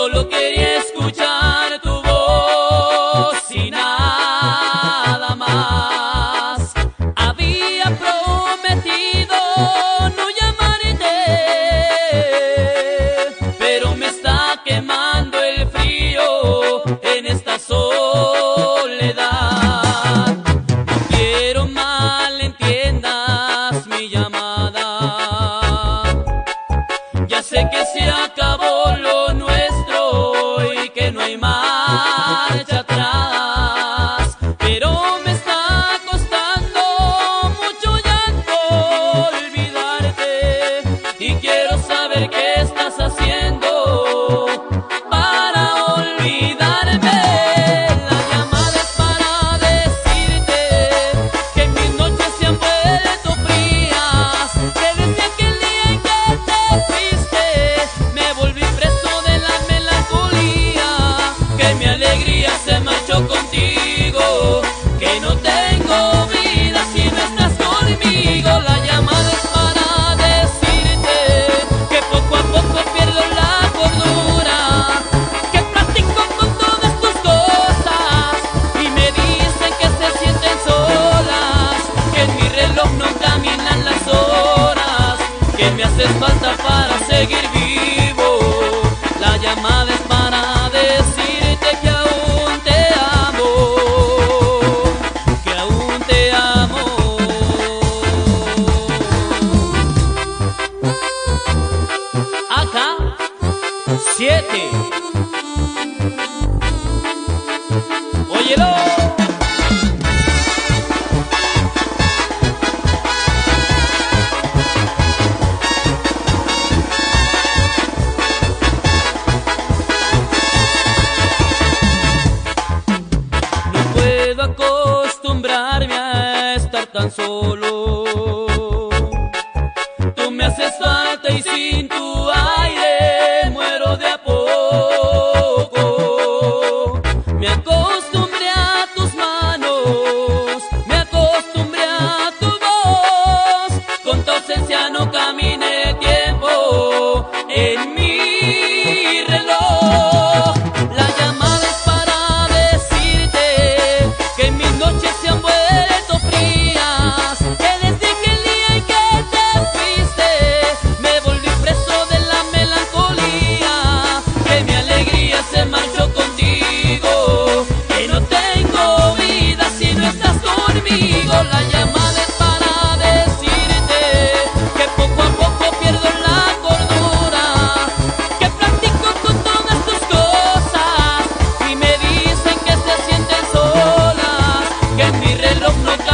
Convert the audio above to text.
solo quería escuchar. que me haces falta para seguir vivo. La llamada es para decirte que aún te amo, que aún te amo. Acá, siete. Óyelo. puedo acostumbrarme a estar tan solo. Tú me haces falta y sin Don't look